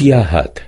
سياحات